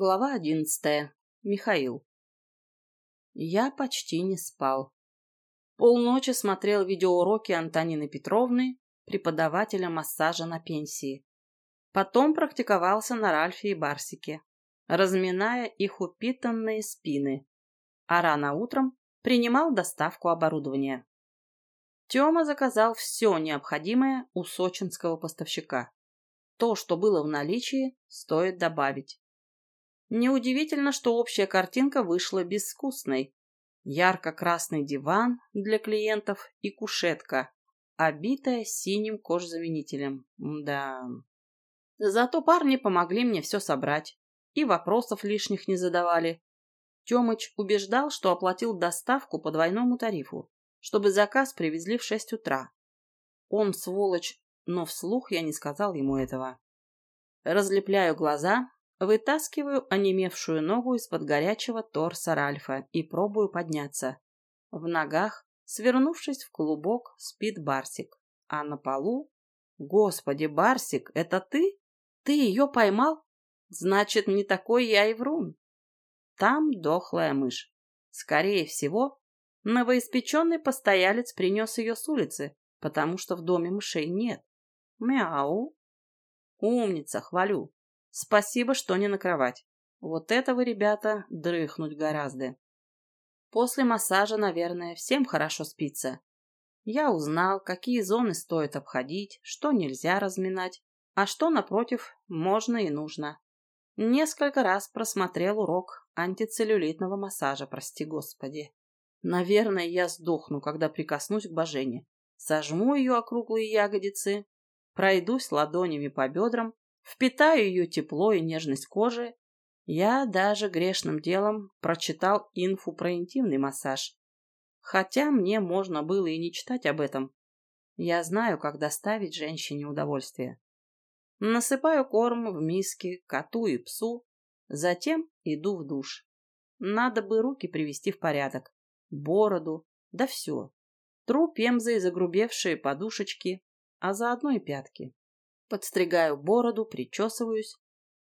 Глава одиннадцатая. Михаил. Я почти не спал. Полночи смотрел видеоуроки Антонины Петровны, преподавателя массажа на пенсии. Потом практиковался на Ральфе и Барсике, разминая их упитанные спины. А рано утром принимал доставку оборудования. Тёма заказал все необходимое у сочинского поставщика. То, что было в наличии, стоит добавить. Неудивительно, что общая картинка вышла безвкусной. Ярко-красный диван для клиентов и кушетка, обитая синим кожзаменителем. Да. Зато парни помогли мне все собрать. И вопросов лишних не задавали. Тёмыч убеждал, что оплатил доставку по двойному тарифу, чтобы заказ привезли в шесть утра. Он сволочь, но вслух я не сказал ему этого. Разлепляю глаза, Вытаскиваю онемевшую ногу из-под горячего торса Ральфа и пробую подняться. В ногах, свернувшись в клубок, спит Барсик. А на полу... Господи, Барсик, это ты? Ты ее поймал? Значит, не такой я и врун. Там дохлая мышь. Скорее всего, новоиспеченный постоялец принес ее с улицы, потому что в доме мышей нет. Мяу. Умница, хвалю. Спасибо, что не на кровать. Вот это вы, ребята, дрыхнуть гораздо. После массажа, наверное, всем хорошо спится. Я узнал, какие зоны стоит обходить, что нельзя разминать, а что, напротив, можно и нужно. Несколько раз просмотрел урок антицеллюлитного массажа, прости господи. Наверное, я сдохну, когда прикоснусь к Божене. Сожму ее округлые ягодицы, пройдусь ладонями по бедрам впитаю ее тепло и нежность кожи. Я даже грешным делом прочитал инфу про интимный массаж. Хотя мне можно было и не читать об этом. Я знаю, как доставить женщине удовольствие. Насыпаю корм в миски коту и псу, затем иду в душ. Надо бы руки привести в порядок, бороду, да все. Тру пемзой загрубевшие подушечки, а заодно и пятки. Подстригаю бороду, причесываюсь.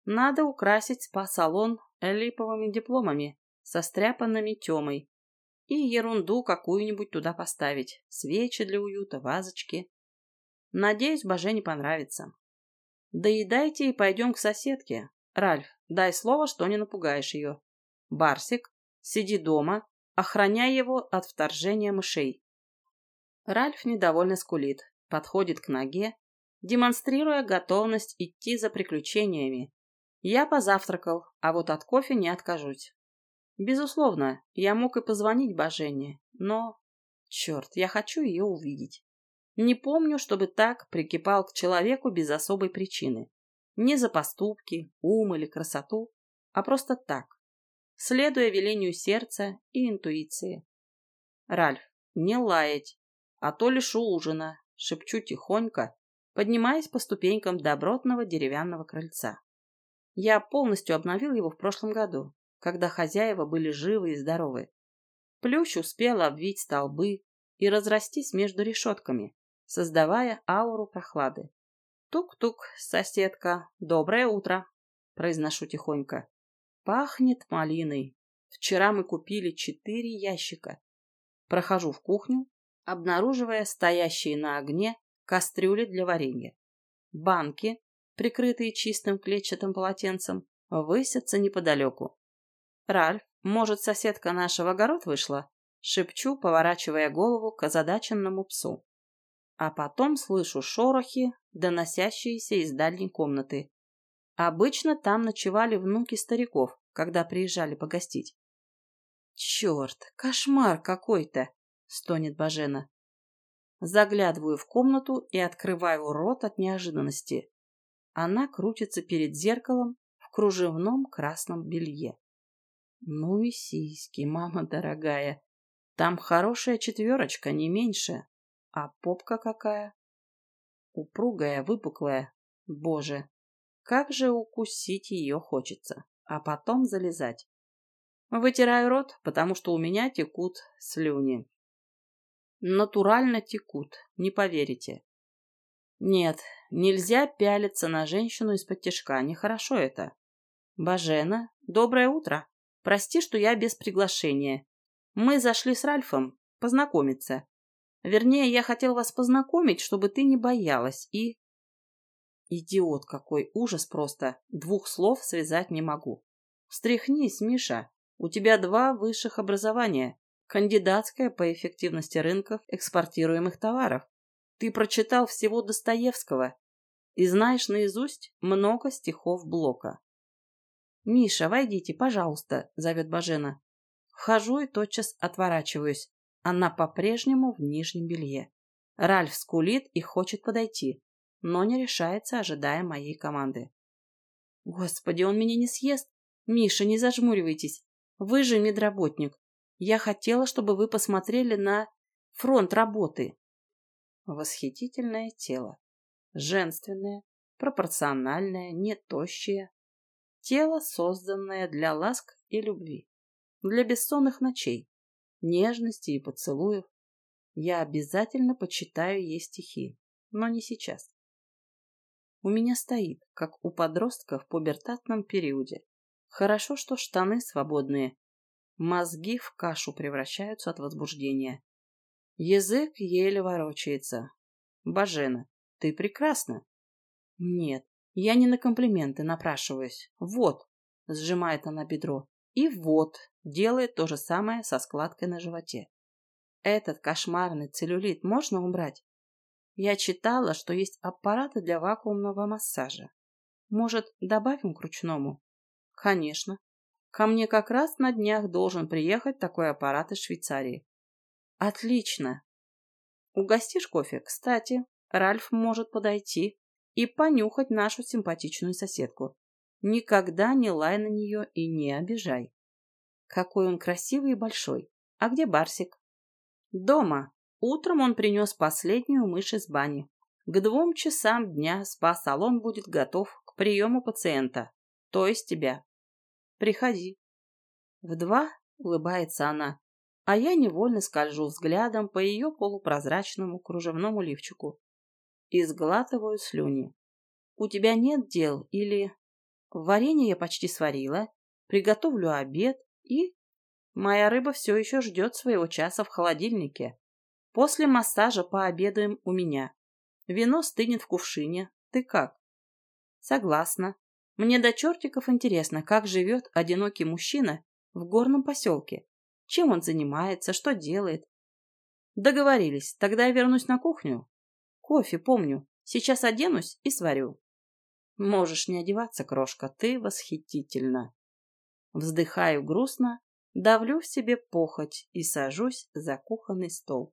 Надо украсить спа-салон липовыми дипломами, состряпанными темой. И ерунду какую-нибудь туда поставить. Свечи для уюта, вазочки. Надеюсь, Боже не понравится. Доедайте и пойдем к соседке. Ральф, дай слово, что не напугаешь ее. Барсик, сиди дома, охраняй его от вторжения мышей. Ральф недовольно скулит, подходит к ноге, демонстрируя готовность идти за приключениями. Я позавтракал, а вот от кофе не откажусь. Безусловно, я мог и позвонить Божене, но... Черт, я хочу ее увидеть. Не помню, чтобы так прикипал к человеку без особой причины. Не за поступки, ум или красоту, а просто так, следуя велению сердца и интуиции. Ральф, не лаять, а то лишу ужина, шепчу тихонько, поднимаясь по ступенькам добротного деревянного крыльца. Я полностью обновил его в прошлом году, когда хозяева были живы и здоровы. Плющ успел обвить столбы и разрастись между решетками, создавая ауру прохлады. «Тук-тук, соседка, доброе утро!» – произношу тихонько. «Пахнет малиной. Вчера мы купили четыре ящика. Прохожу в кухню, обнаруживая стоящие на огне кастрюли для варенья. Банки, прикрытые чистым клетчатым полотенцем, высятся неподалеку. «Ральф, может, соседка нашего огород вышла?» Шепчу, поворачивая голову к озадаченному псу. А потом слышу шорохи, доносящиеся из дальней комнаты. Обычно там ночевали внуки стариков, когда приезжали погостить. «Черт, кошмар какой-то!» — стонет Бажена. Заглядываю в комнату и открываю рот от неожиданности. Она крутится перед зеркалом в кружевном красном белье. Ну и сиськи, мама дорогая. Там хорошая четверочка, не меньше. А попка какая? Упругая, выпуклая. Боже, как же укусить ее хочется, а потом залезать. Вытираю рот, потому что у меня текут слюни натурально текут, не поверите. Нет, нельзя пялиться на женщину из-под тяжка, нехорошо это. Бажена, доброе утро. Прости, что я без приглашения. Мы зашли с Ральфом познакомиться. Вернее, я хотел вас познакомить, чтобы ты не боялась и... Идиот какой, ужас просто. Двух слов связать не могу. Встряхнись, Миша. У тебя два высших образования. Кандидатское по эффективности рынков экспортируемых товаров. Ты прочитал всего Достоевского и знаешь наизусть много стихов Блока. «Миша, войдите, пожалуйста», — зовет Бажена. Вхожу и тотчас отворачиваюсь. Она по-прежнему в нижнем белье. Ральф скулит и хочет подойти, но не решается, ожидая моей команды. Господи, он меня не съест? Миша, не зажмуривайтесь. Вы же медработник. Я хотела, чтобы вы посмотрели на фронт работы. Восхитительное тело. Женственное, пропорциональное, не тощее. Тело, созданное для ласк и любви. Для бессонных ночей нежности и поцелуев. Я обязательно почитаю ей стихи, но не сейчас. У меня стоит, как у подростка в пубертатном периоде. Хорошо, что штаны свободные. Мозги в кашу превращаются от возбуждения. Язык еле ворочается. Бажена, ты прекрасна. Нет, я не на комплименты напрашиваюсь. Вот, сжимает она бедро. И вот, делает то же самое со складкой на животе. Этот кошмарный целлюлит можно убрать? Я читала, что есть аппараты для вакуумного массажа. Может, добавим к ручному? Конечно. Ко мне как раз на днях должен приехать такой аппарат из Швейцарии. Отлично. Угостишь кофе? Кстати, Ральф может подойти и понюхать нашу симпатичную соседку. Никогда не лай на нее и не обижай. Какой он красивый и большой. А где Барсик? Дома. Утром он принес последнюю мышь из бани. К двум часам дня спа-салон будет готов к приему пациента, то есть тебя. Приходи. В два улыбается она, а я невольно скольжу взглядом по ее полупрозрачному кружевному лифчику и сглатываю слюни. У тебя нет дел или... Варенье я почти сварила, приготовлю обед, и моя рыба все еще ждет своего часа в холодильнике. После массажа пообедаем у меня. Вино стынет в кувшине. Ты как? Согласна. Мне до чертиков интересно, как живет одинокий мужчина в горном поселке. Чем он занимается, что делает. Договорились. Тогда я вернусь на кухню. Кофе помню. Сейчас оденусь и сварю. Можешь не одеваться, крошка, ты восхитительна. Вздыхаю грустно, давлю в себе похоть и сажусь за кухонный стол.